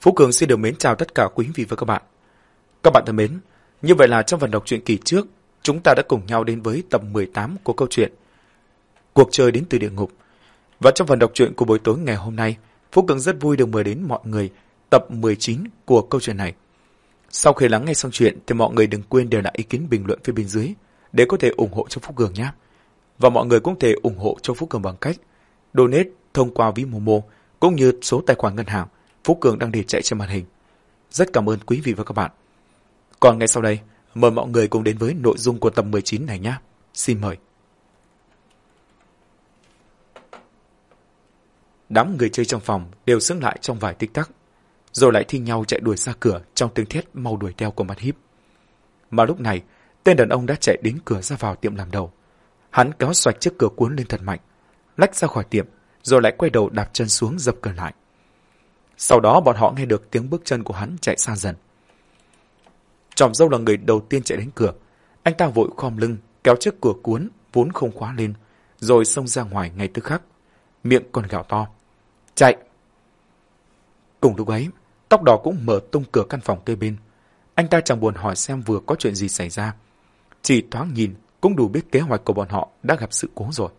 Phú Cường xin được mến chào tất cả quý vị và các bạn. Các bạn thân mến, như vậy là trong phần đọc truyện kỳ trước, chúng ta đã cùng nhau đến với tập 18 của câu chuyện Cuộc chơi đến từ địa ngục. Và trong phần đọc truyện của buổi tối ngày hôm nay, Phú Cường rất vui được mời đến mọi người tập 19 của câu chuyện này. Sau khi lắng nghe xong chuyện thì mọi người đừng quên để lại ý kiến bình luận phía bên dưới để có thể ủng hộ cho Phú Cường nhé. Và mọi người cũng thể ủng hộ cho Phú Cường bằng cách donate thông qua ví Momo cũng như số tài khoản ngân hàng Phú Cường đang để chạy trên màn hình. Rất cảm ơn quý vị và các bạn. Còn ngay sau đây, mời mọi người cùng đến với nội dung của tập 19 này nhé. Xin mời. Đám người chơi trong phòng đều sững lại trong vài tích tắc, rồi lại thi nhau chạy đuổi ra cửa trong tiếng thét mau đuổi theo của mặt híp. Mà lúc này, tên đàn ông đã chạy đến cửa ra vào tiệm làm đầu. Hắn kéo xoạch chiếc cửa cuốn lên thật mạnh, lách ra khỏi tiệm, rồi lại quay đầu đạp chân xuống dập cửa lại. Sau đó bọn họ nghe được tiếng bước chân của hắn chạy xa dần. Tròm dâu là người đầu tiên chạy đến cửa. Anh ta vội khom lưng, kéo chiếc cửa cuốn, vốn không khóa lên, rồi xông ra ngoài ngay tức khắc. Miệng còn gào to. Chạy! Cùng lúc ấy, tóc đỏ cũng mở tung cửa căn phòng kê bên. Anh ta chẳng buồn hỏi xem vừa có chuyện gì xảy ra. Chỉ thoáng nhìn cũng đủ biết kế hoạch của bọn họ đã gặp sự cố rồi.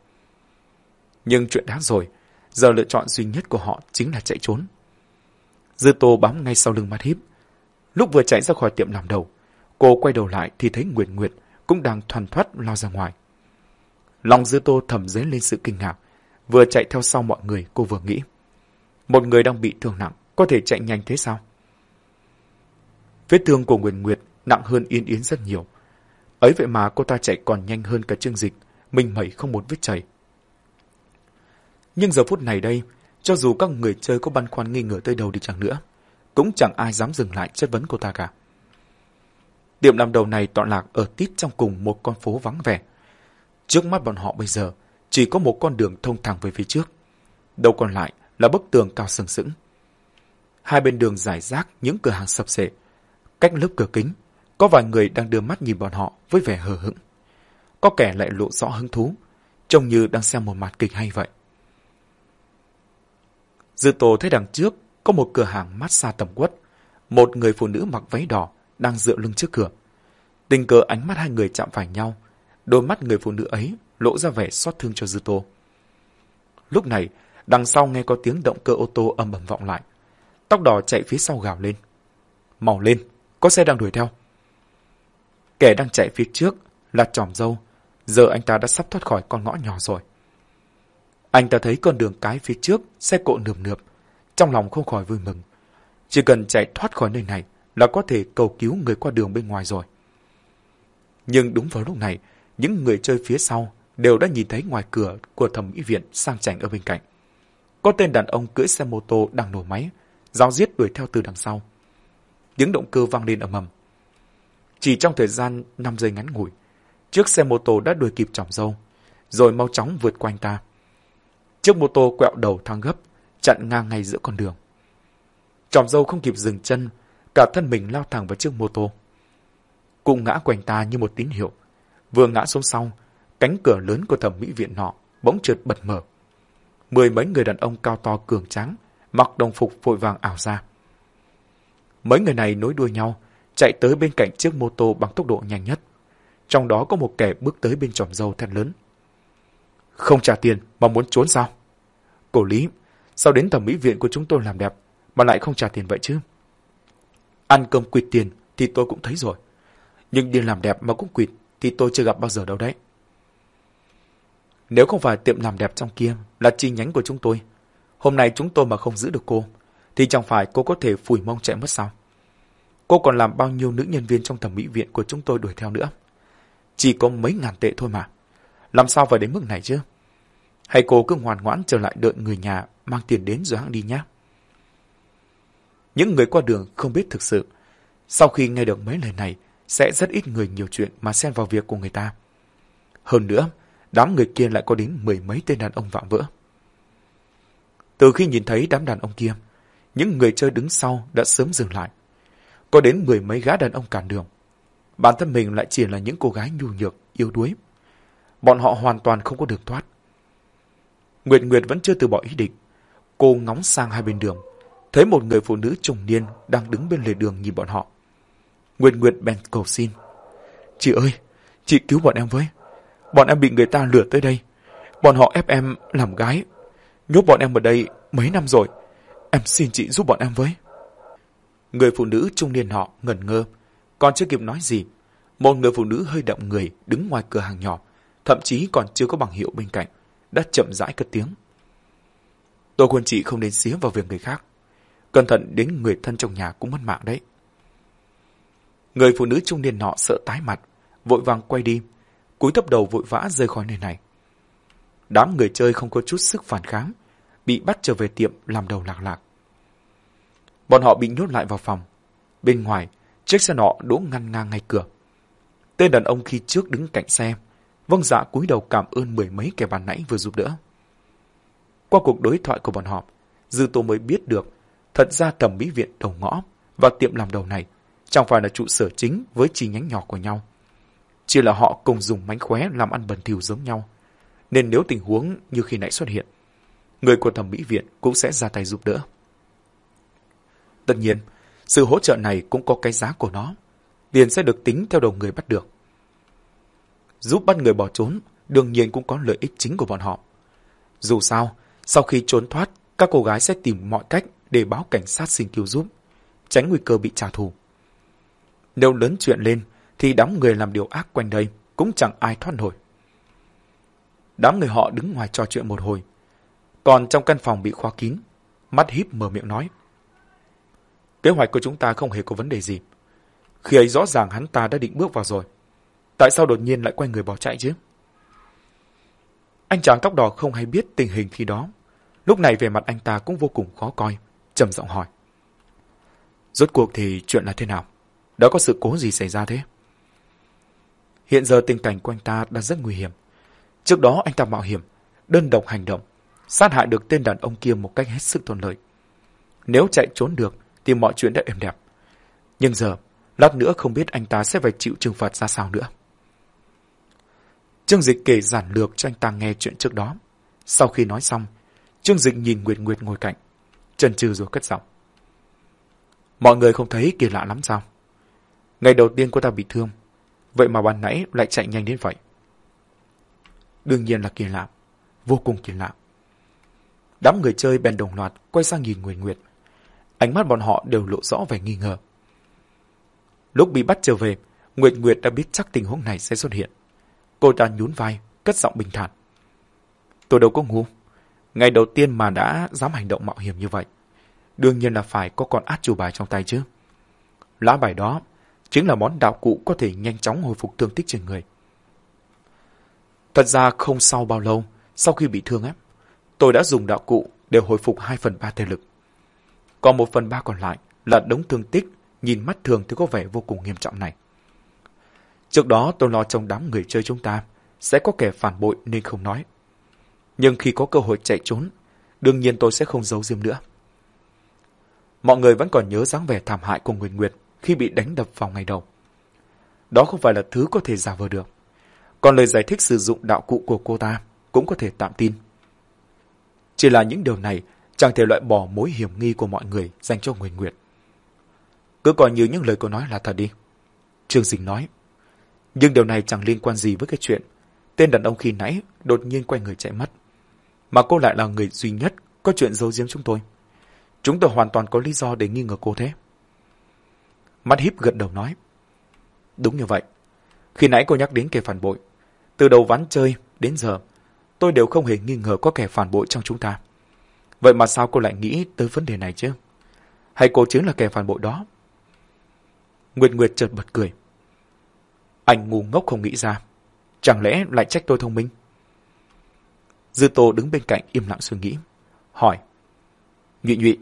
Nhưng chuyện đã rồi, giờ lựa chọn duy nhất của họ chính là chạy trốn. Dư Tô bám ngay sau lưng mắt híp. Lúc vừa chạy ra khỏi tiệm làm đầu, cô quay đầu lại thì thấy Nguyệt Nguyệt cũng đang thoăn thoắt lao ra ngoài. Lòng Dư Tô thầm dấy lên sự kinh ngạc, vừa chạy theo sau mọi người cô vừa nghĩ. Một người đang bị thương nặng, có thể chạy nhanh thế sao? Vết thương của Nguyệt Nguyệt nặng hơn Yên Yến rất nhiều. Ấy vậy mà cô ta chạy còn nhanh hơn cả chương Dịch, mình mẩy không một vết chảy. Nhưng giờ phút này đây, cho dù các người chơi có băn khoăn nghi ngờ tới đâu đi chẳng nữa, cũng chẳng ai dám dừng lại chất vấn cô ta cả. Tiệm làm đầu này tọa lạc ở tít trong cùng một con phố vắng vẻ. Trước mắt bọn họ bây giờ chỉ có một con đường thông thẳng về phía trước. Đầu còn lại là bức tường cao sừng sững. Hai bên đường giải rác những cửa hàng sập sệ. Cách lớp cửa kính, có vài người đang đưa mắt nhìn bọn họ với vẻ hờ hững. Có kẻ lại lộ rõ hứng thú, trông như đang xem một màn kịch hay vậy. Dư Tô thấy đằng trước có một cửa hàng massage tầm quất. Một người phụ nữ mặc váy đỏ đang dựa lưng trước cửa. Tình cờ ánh mắt hai người chạm phải nhau. Đôi mắt người phụ nữ ấy lộ ra vẻ xót thương cho Dư Tô. Lúc này, đằng sau nghe có tiếng động cơ ô tô âm ầm vọng lại. Tóc đỏ chạy phía sau gào lên. Màu lên, có xe đang đuổi theo. Kẻ đang chạy phía trước là tròm dâu. Giờ anh ta đã sắp thoát khỏi con ngõ nhỏ rồi. Anh ta thấy con đường cái phía trước, xe cộ nườm nượp. Trong lòng không khỏi vui mừng. Chỉ cần chạy thoát khỏi nơi này là có thể cầu cứu người qua đường bên ngoài rồi. Nhưng đúng vào lúc này, những người chơi phía sau đều đã nhìn thấy ngoài cửa của thẩm mỹ viện sang chảnh ở bên cạnh. Có tên đàn ông cưỡi xe mô tô đang nổ máy, giao giết đuổi theo từ đằng sau. Tiếng động cơ vang lên ầm ầm. Chỉ trong thời gian 5 giây ngắn ngủi, chiếc xe mô tô đã đuổi kịp chỏng dâu, rồi mau chóng vượt qua anh ta. Chiếc mô tô quẹo đầu thang gấp, chặn ngang ngay giữa con đường. Tròm dâu không kịp dừng chân, cả thân mình lao thẳng vào chiếc mô tô. Cũng ngã quanh ta như một tín hiệu. Vừa ngã xuống sau, cánh cửa lớn của thẩm mỹ viện nọ bỗng trượt bật mở. Mười mấy người đàn ông cao to cường tráng, mặc đồng phục vội vàng ảo ra. Mấy người này nối đuôi nhau, chạy tới bên cạnh chiếc mô tô bằng tốc độ nhanh nhất. Trong đó có một kẻ bước tới bên tròm dâu thét lớn. Không trả tiền mà muốn trốn sao? Cổ lý, sao đến thẩm mỹ viện của chúng tôi làm đẹp mà lại không trả tiền vậy chứ? Ăn cơm quỵt tiền thì tôi cũng thấy rồi. Nhưng đi làm đẹp mà cũng quỵt thì tôi chưa gặp bao giờ đâu đấy. Nếu không phải tiệm làm đẹp trong kia là chi nhánh của chúng tôi, hôm nay chúng tôi mà không giữ được cô, thì chẳng phải cô có thể phủi mông chạy mất sao? Cô còn làm bao nhiêu nữ nhân viên trong thẩm mỹ viện của chúng tôi đuổi theo nữa? Chỉ có mấy ngàn tệ thôi mà. Làm sao phải đến mức này chứ? Hay cô cứ ngoan ngoãn trở lại đợi người nhà mang tiền đến rồi hãng đi nhé. Những người qua đường không biết thực sự. Sau khi nghe được mấy lời này, sẽ rất ít người nhiều chuyện mà xen vào việc của người ta. Hơn nữa, đám người kia lại có đến mười mấy tên đàn ông vạm vỡ. Từ khi nhìn thấy đám đàn ông kia, những người chơi đứng sau đã sớm dừng lại. Có đến mười mấy gã đàn ông cản đường. Bản thân mình lại chỉ là những cô gái nhu nhược, yếu đuối. Bọn họ hoàn toàn không có đường thoát. Nguyệt Nguyệt vẫn chưa từ bỏ ý định. Cô ngóng sang hai bên đường. thấy một người phụ nữ trung niên đang đứng bên lề đường nhìn bọn họ. Nguyệt Nguyệt bèn cầu xin. Chị ơi, chị cứu bọn em với. Bọn em bị người ta lừa tới đây. Bọn họ ép em làm gái. Nhốt bọn em ở đây mấy năm rồi. Em xin chị giúp bọn em với. Người phụ nữ trung niên họ ngẩn ngơ. Còn chưa kịp nói gì. Một người phụ nữ hơi động người đứng ngoài cửa hàng nhỏ. Thậm chí còn chưa có bằng hiệu bên cạnh. Đã chậm rãi cất tiếng. Tôi khuyên chị không đến xía vào việc người khác. Cẩn thận đến người thân trong nhà cũng mất mạng đấy. Người phụ nữ trung niên nọ sợ tái mặt, vội vàng quay đi, cúi thấp đầu vội vã rời khỏi nơi này. Đám người chơi không có chút sức phản kháng, bị bắt trở về tiệm làm đầu lạc lạc. Bọn họ bị nhốt lại vào phòng. Bên ngoài, chiếc xe nọ đỗ ngăn ngang ngay cửa. Tên đàn ông khi trước đứng cạnh xe, vâng dạ cúi đầu cảm ơn mười mấy kẻ bàn nãy vừa giúp đỡ. Qua cuộc đối thoại của bọn họ, Dư Tô mới biết được thật ra thẩm mỹ viện đầu ngõ và tiệm làm đầu này chẳng phải là trụ sở chính với chi nhánh nhỏ của nhau. Chỉ là họ cùng dùng mánh khóe làm ăn bẩn thỉu giống nhau. Nên nếu tình huống như khi nãy xuất hiện, người của thẩm mỹ viện cũng sẽ ra tay giúp đỡ. Tất nhiên, sự hỗ trợ này cũng có cái giá của nó. Tiền sẽ được tính theo đầu người bắt được. Giúp bắt người bỏ trốn, đương nhiên cũng có lợi ích chính của bọn họ. Dù sao, sau khi trốn thoát, các cô gái sẽ tìm mọi cách để báo cảnh sát xin cứu giúp, tránh nguy cơ bị trả thù. Nếu lớn chuyện lên, thì đám người làm điều ác quanh đây cũng chẳng ai thoát nổi. Đám người họ đứng ngoài trò chuyện một hồi. Còn trong căn phòng bị khóa kín, mắt híp mở miệng nói. Kế hoạch của chúng ta không hề có vấn đề gì. Khi ấy rõ ràng hắn ta đã định bước vào rồi. Tại sao đột nhiên lại quay người bỏ chạy chứ? Anh chàng tóc đỏ không hay biết tình hình khi đó. Lúc này về mặt anh ta cũng vô cùng khó coi, trầm giọng hỏi. Rốt cuộc thì chuyện là thế nào? Đã có sự cố gì xảy ra thế? Hiện giờ tình cảnh của anh ta đang rất nguy hiểm. Trước đó anh ta mạo hiểm, đơn độc hành động, sát hại được tên đàn ông kia một cách hết sức thuận lợi. Nếu chạy trốn được thì mọi chuyện đã êm đẹp. Nhưng giờ, lát nữa không biết anh ta sẽ phải chịu trừng phạt ra sao nữa. Trương Dịch kể giản lược cho anh ta nghe chuyện trước đó. Sau khi nói xong, Trương Dịch nhìn Nguyệt Nguyệt ngồi cạnh, chần chừ rồi cất giọng. Mọi người không thấy kỳ lạ lắm sao? Ngày đầu tiên cô ta bị thương, vậy mà ban nãy lại chạy nhanh đến vậy. Đương nhiên là kỳ lạ, vô cùng kỳ lạ. Đám người chơi bèn đồng loạt quay sang nhìn Nguyệt Nguyệt. Ánh mắt bọn họ đều lộ rõ vẻ nghi ngờ. Lúc bị bắt trở về, Nguyệt Nguyệt đã biết chắc tình huống này sẽ xuất hiện. Cô ta nhún vai, cất giọng bình thản. Tôi đâu có ngu. Ngày đầu tiên mà đã dám hành động mạo hiểm như vậy. Đương nhiên là phải có con át chủ bài trong tay chứ. Lá bài đó chính là món đạo cụ có thể nhanh chóng hồi phục thương tích trên người. Thật ra không sau bao lâu, sau khi bị thương ép, tôi đã dùng đạo cụ để hồi phục 2 phần 3 thể lực. Còn 1 phần 3 còn lại là đống thương tích nhìn mắt thường thì có vẻ vô cùng nghiêm trọng này. Trước đó tôi lo trong đám người chơi chúng ta sẽ có kẻ phản bội nên không nói. Nhưng khi có cơ hội chạy trốn, đương nhiên tôi sẽ không giấu diêm nữa. Mọi người vẫn còn nhớ dáng vẻ thảm hại của Nguyệt Nguyệt khi bị đánh đập vào ngày đầu. Đó không phải là thứ có thể giả vờ được. Còn lời giải thích sử dụng đạo cụ của cô ta cũng có thể tạm tin. Chỉ là những điều này chẳng thể loại bỏ mối hiểm nghi của mọi người dành cho Nguyệt Nguyệt. Cứ coi như những lời cô nói là thật đi. Trương Dình nói. Nhưng điều này chẳng liên quan gì với cái chuyện tên đàn ông khi nãy đột nhiên quay người chạy mất. Mà cô lại là người duy nhất có chuyện giấu giếm chúng tôi. Chúng tôi hoàn toàn có lý do để nghi ngờ cô thế. Mắt híp gật đầu nói. Đúng như vậy. Khi nãy cô nhắc đến kẻ phản bội. Từ đầu ván chơi đến giờ, tôi đều không hề nghi ngờ có kẻ phản bội trong chúng ta. Vậy mà sao cô lại nghĩ tới vấn đề này chứ? Hay cô chính là kẻ phản bội đó? Nguyệt Nguyệt chợt bật cười. Anh ngu ngốc không nghĩ ra. Chẳng lẽ lại trách tôi thông minh? Dư Tô đứng bên cạnh im lặng suy nghĩ. Hỏi. Nhụy nhụy,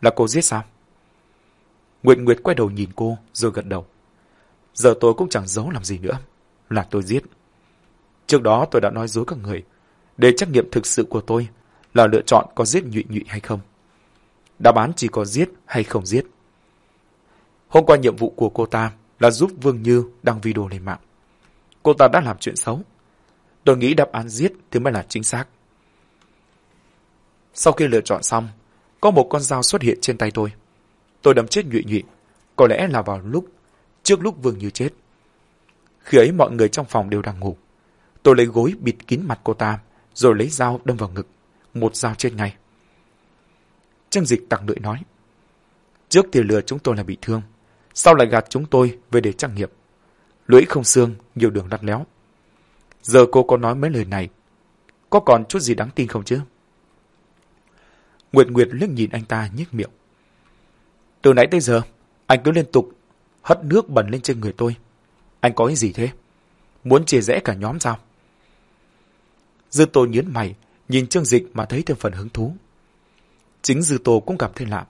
là cô giết sao? Nguyệt Nguyệt quay đầu nhìn cô rồi gật đầu. Giờ tôi cũng chẳng giấu làm gì nữa. Là tôi giết. Trước đó tôi đã nói dối các người. Để trách nhiệm thực sự của tôi là lựa chọn có giết nhụy nhụy hay không. Đáp án chỉ có giết hay không giết. Hôm qua nhiệm vụ của cô ta là giúp Vương Như đăng video lên mạng. Cô ta đã làm chuyện xấu. Tôi nghĩ đáp án giết thì mới là chính xác. Sau khi lựa chọn xong, có một con dao xuất hiện trên tay tôi. Tôi đâm chết nhụy nhụy, có lẽ là vào lúc, trước lúc Vương Như chết. Khi ấy mọi người trong phòng đều đang ngủ. Tôi lấy gối bịt kín mặt cô ta, rồi lấy dao đâm vào ngực, một dao trên ngay. Trang Dịch tặng lưỡi nói, trước thì lừa chúng tôi là bị thương, sau lại gạt chúng tôi về để trang nghiệp. Lưỡi không xương, nhiều đường lắt léo. Giờ cô có nói mấy lời này, có còn chút gì đáng tin không chứ? Nguyệt Nguyệt liếc nhìn anh ta nhếch miệng. Từ nãy tới giờ, anh cứ liên tục hất nước bẩn lên trên người tôi. Anh có ý gì thế? Muốn chia rẽ cả nhóm sao? Dư Tô nhớn mày, nhìn Trương Dịch mà thấy thêm phần hứng thú. Chính Dư Tô cũng cảm thấy lạ.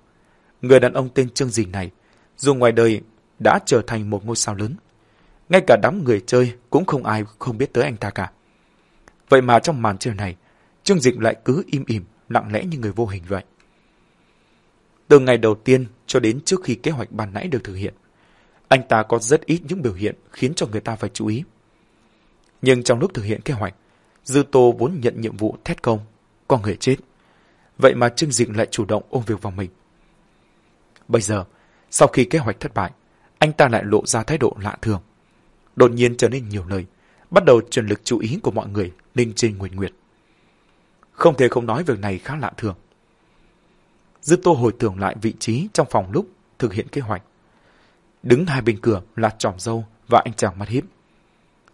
Người đàn ông tên Trương Dịch này, dù ngoài đời đã trở thành một ngôi sao lớn. Ngay cả đám người chơi cũng không ai không biết tới anh ta cả. Vậy mà trong màn chơi này, Trương Dịch lại cứ im ỉm, lặng lẽ như người vô hình vậy. Từ ngày đầu tiên cho đến trước khi kế hoạch ban nãy được thực hiện, anh ta có rất ít những biểu hiện khiến cho người ta phải chú ý. Nhưng trong lúc thực hiện kế hoạch, Dư Tô vốn nhận nhiệm vụ thét công, con người chết. Vậy mà Trương Dịch lại chủ động ôm việc vào mình. Bây giờ, sau khi kế hoạch thất bại, anh ta lại lộ ra thái độ lạ thường. Đột nhiên trở nên nhiều lời, bắt đầu truyền lực chú ý của mọi người lên trên Nguyệt Nguyệt. Không thể không nói việc này khá lạ thường. Dư Tô hồi tưởng lại vị trí trong phòng lúc thực hiện kế hoạch. Đứng hai bên cửa là tròm dâu và anh chàng mắt hiếp.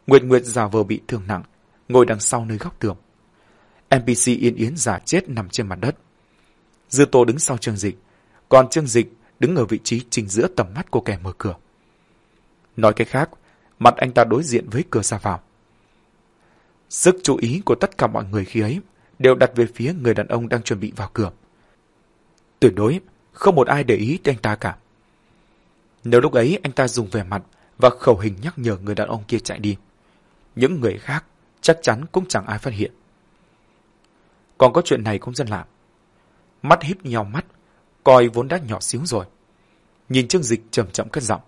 Nguyệt Nguyệt giả vờ bị thương nặng, ngồi đằng sau nơi góc tường. NPC Yên Yến giả chết nằm trên mặt đất. Dư Tô đứng sau Trương Dịch, còn Trương Dịch đứng ở vị trí chính giữa tầm mắt của kẻ mở cửa. Nói cách khác, mặt anh ta đối diện với cửa ra vào. Sức chú ý của tất cả mọi người khi ấy đều đặt về phía người đàn ông đang chuẩn bị vào cửa. Tuyệt đối, không một ai để ý đến anh ta cả. Nếu lúc ấy anh ta dùng vẻ mặt và khẩu hình nhắc nhở người đàn ông kia chạy đi, những người khác chắc chắn cũng chẳng ai phát hiện. Còn có chuyện này cũng dân lạ. Mắt híp nhau mắt, coi vốn đã nhỏ xíu rồi. Nhìn Trương Dịch chậm chậm cất giọng.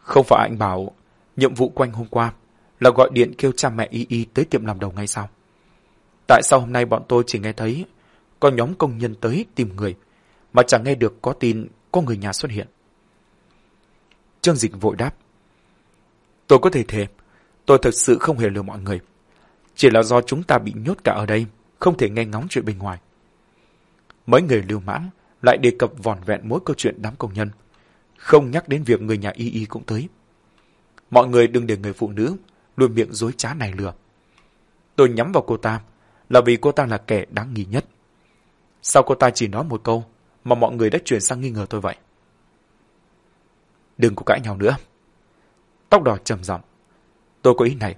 Không phải anh bảo nhiệm vụ quanh hôm qua là gọi điện kêu cha mẹ Y Y tới tiệm làm đầu ngay sao? Tại sao hôm nay bọn tôi chỉ nghe thấy có nhóm công nhân tới tìm người, mà chẳng nghe được có tin có người nhà xuất hiện? Trương Dịch vội đáp. Tôi có thể thề, tôi thật sự không hề lừa mọi người. Chỉ là do chúng ta bị nhốt cả ở đây, không thể nghe ngóng chuyện bên ngoài. Mấy người lưu mãng lại đề cập vòn vẹn mỗi câu chuyện đám công nhân, không nhắc đến việc người nhà y y cũng tới. Mọi người đừng để người phụ nữ luôn miệng dối trá này lừa. Tôi nhắm vào cô ta là vì cô ta là kẻ đáng nghi nhất. Sao cô ta chỉ nói một câu mà mọi người đã chuyển sang nghi ngờ tôi vậy? Đừng có cãi nhau nữa. Tóc đỏ trầm giọng. Tôi có ý này.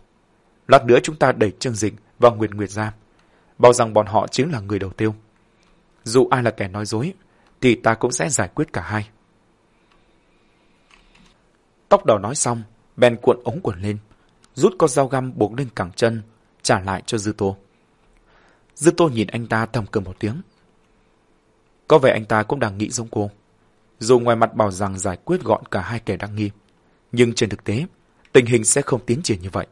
Lát nữa chúng ta đẩy Trương Dịch và Nguyệt Nguyệt ra. Bảo rằng bọn họ chính là người đầu tiêu. Dù ai là kẻ nói dối, thì ta cũng sẽ giải quyết cả hai. Tóc đỏ nói xong, bèn cuộn ống quần lên, rút con dao găm buộc lên cẳng chân, trả lại cho Dư Tô. Dư Tô nhìn anh ta thầm cười một tiếng. Có vẻ anh ta cũng đang nghĩ giống cô. Dù ngoài mặt bảo rằng giải quyết gọn cả hai kẻ đang nghi, nhưng trên thực tế, tình hình sẽ không tiến triển như vậy.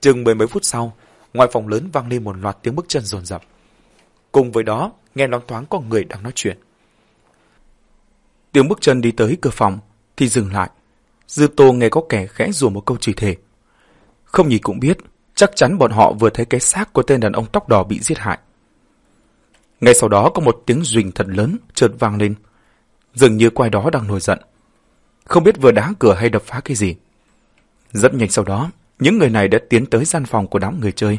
Chừng mười mấy phút sau, ngoài phòng lớn vang lên một loạt tiếng bước chân rồn rập. Cùng với đó, nghe loáng thoáng có người đang nói chuyện. Tiếng bước chân đi tới cửa phòng, thì dừng lại. Dư Tô nghe có kẻ khẽ rủa một câu chỉ thể. Không nhìn cũng biết, chắc chắn bọn họ vừa thấy cái xác của tên đàn ông tóc đỏ bị giết hại. Ngay sau đó có một tiếng rình thật lớn chợt vang lên. Dường như quai đó đang nổi giận. Không biết vừa đá cửa hay đập phá cái gì. Rất nhanh sau đó, những người này đã tiến tới gian phòng của đám người chơi.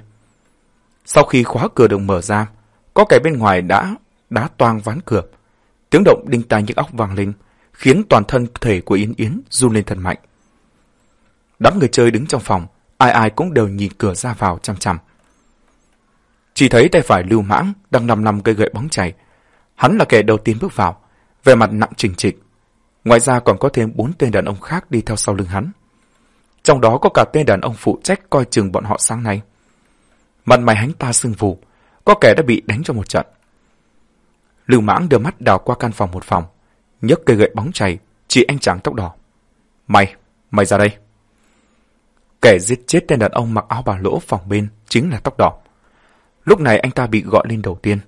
Sau khi khóa cửa được mở ra, có kẻ bên ngoài đã đá toang ván cửa. Tiếng động đinh tai những óc vang lên, khiến toàn thân thể của Yến Yến run lên thật mạnh. Đám người chơi đứng trong phòng, ai ai cũng đều nhìn cửa ra vào chăm chăm. Chỉ thấy tay phải lưu mãng đang nằm nằm cây gậy bóng chảy. Hắn là kẻ đầu tiên bước vào, vẻ mặt nặng trình trịch. Ngoài ra còn có thêm bốn tên đàn ông khác đi theo sau lưng hắn. Trong đó có cả tên đàn ông phụ trách coi chừng bọn họ sáng nay. Mặt mày hắn ta sưng phù, có kẻ đã bị đánh cho một trận. Lưu mãng đưa mắt đào qua căn phòng một phòng, nhấc cây gậy bóng chày chỉ anh chàng tóc đỏ. Mày, mày ra đây. Kẻ giết chết tên đàn ông mặc áo bà lỗ phòng bên chính là tóc đỏ. Lúc này anh ta bị gọi lên đầu tiên.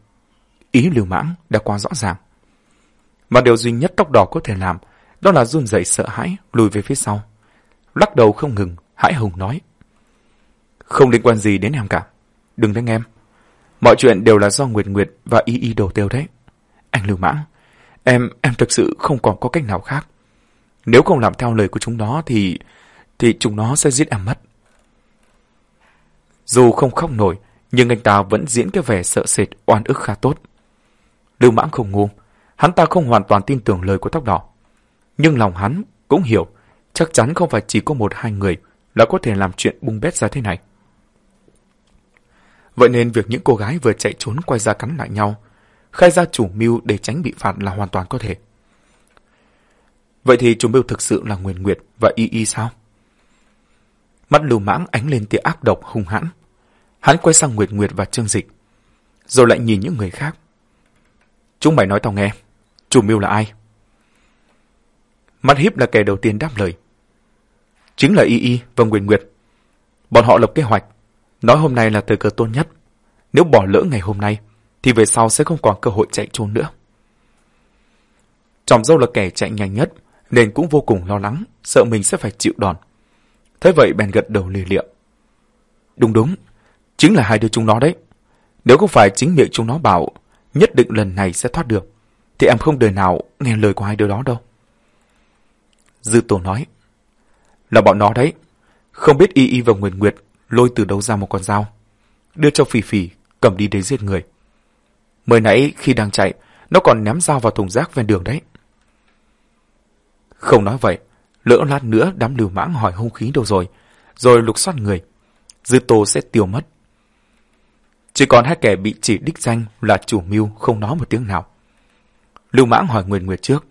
ý lưu mãng đã quá rõ ràng. Mà điều duy nhất tóc đỏ có thể làm đó là run rẩy sợ hãi lùi về phía sau. Lắc đầu không ngừng, hãi Hùng nói. Không liên quan gì đến em cả. Đừng đánh em. Mọi chuyện đều là do Nguyệt Nguyệt và Y Y đầu tiêu đấy. Anh Lưu Mã, em, em thực sự không còn có cách nào khác. Nếu không làm theo lời của chúng nó thì, thì chúng nó sẽ giết em mất. Dù không khóc nổi, nhưng anh ta vẫn diễn cái vẻ sợ sệt oan ức khá tốt. Lưu Mãng không ngu, hắn ta không hoàn toàn tin tưởng lời của tóc đỏ. Nhưng lòng hắn cũng hiểu, chắc chắn không phải chỉ có một hai người là có thể làm chuyện bung bét ra thế này. Vậy nên việc những cô gái vừa chạy trốn quay ra cắn lại nhau, khai ra chủ mưu để tránh bị phạt là hoàn toàn có thể. Vậy thì chủ mưu thực sự là Nguyên Nguyệt và Y Y sao? Mắt lưu mãng ánh lên tia ác độc hung hãn. Hắn quay sang Nguyệt Nguyệt và Trương Dịch, rồi lại nhìn những người khác. Chúng mày nói tao nghe, chủ mưu là ai? Mắt hiếp là kẻ đầu tiên đáp lời. Chính là Y Y và Nguyệt Nguyệt. Bọn họ lập kế hoạch, nói hôm nay là thời cơ tốt nhất. Nếu bỏ lỡ ngày hôm nay, thì về sau sẽ không còn cơ hội chạy trốn nữa. Tròm dâu là kẻ chạy nhanh nhất, nên cũng vô cùng lo lắng, sợ mình sẽ phải chịu đòn. Thế vậy bèn gật đầu lì liệm. Đúng đúng, chính là hai đứa chúng nó đấy. Nếu không phải chính miệng chúng nó bảo nhất định lần này sẽ thoát được, thì em không đời nào nghe lời của hai đứa đó đâu. Dư Tô nói, là bọn nó đấy. Không biết Y Y và Nguyệt Nguyệt lôi từ đâu ra một con dao. Đưa cho Phỉ Phỉ, cầm đi đấy giết người. Mới nãy khi đang chạy, nó còn ném dao vào thùng rác ven đường đấy. Không nói vậy, lỡ lát nữa đám lưu mãng hỏi hung khí đâu rồi, rồi lục soát người. Dư Tô sẽ tiêu mất. Chỉ còn hai kẻ bị chỉ đích danh là chủ mưu không nói một tiếng nào. Lưu mãng hỏi Nguyệt Nguyệt trước.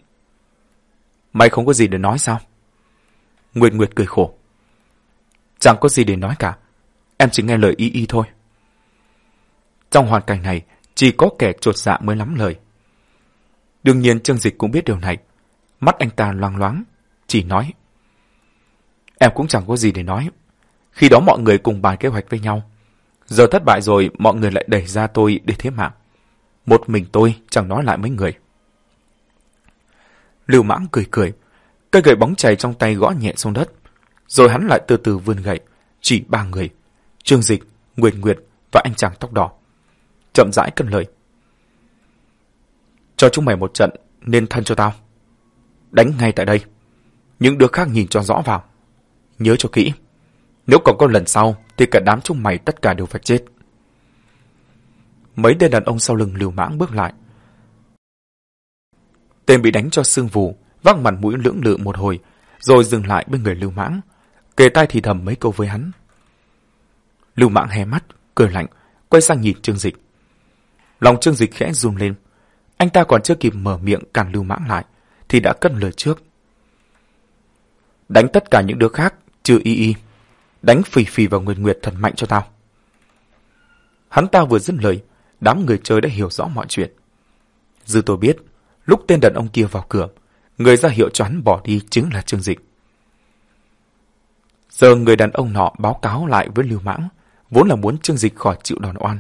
Mày không có gì để nói sao? Nguyệt Nguyệt cười khổ. Chẳng có gì để nói cả. Em chỉ nghe lời y y thôi. Trong hoàn cảnh này, chỉ có kẻ chuột dạ mới lắm lời. Đương nhiên Trương Dịch cũng biết điều này. Mắt anh ta loang loáng, chỉ nói. Em cũng chẳng có gì để nói. Khi đó mọi người cùng bàn kế hoạch với nhau. Giờ thất bại rồi, mọi người lại đẩy ra tôi để thế mạng. Một mình tôi chẳng nói lại mấy người. Lưu mãng cười cười, cây gậy bóng chày trong tay gõ nhẹ xuống đất. Rồi hắn lại từ từ vươn gậy, chỉ ba người. Trương Dịch, Nguyệt Nguyệt và anh chàng tóc đỏ. Chậm rãi cân lời. Cho chúng mày một trận, nên thân cho tao. Đánh ngay tại đây. Những đứa khác nhìn cho rõ vào. Nhớ cho kỹ. Nếu còn có lần sau, thì cả đám chúng mày tất cả đều phải chết. Mấy tên đàn ông sau lưng liều mãng bước lại. Tên bị đánh cho sương vù, vác mặt mũi lưỡng lự một hồi, rồi dừng lại bên người lưu mãng, kề tai thì thầm mấy câu với hắn. Lưu mãng hé mắt, cười lạnh, quay sang nhìn Trương Dịch. Lòng Trương Dịch khẽ run lên. Anh ta còn chưa kịp mở miệng cản lưu mãng lại, thì đã cất lời trước. Đánh tất cả những đứa khác, trừ y y. Đánh phì phì vào Nguyệt Nguyệt thật mạnh cho tao. Hắn ta vừa dứt lời, đám người chơi đã hiểu rõ mọi chuyện. Dư tôi biết, lúc tên đàn ông kia vào cửa, người ra hiệu cho hắn bỏ đi chính là Trương Dịch. Giờ người đàn ông nọ báo cáo lại với Lưu Mãng, vốn là muốn Trương Dịch khỏi chịu đòn oan.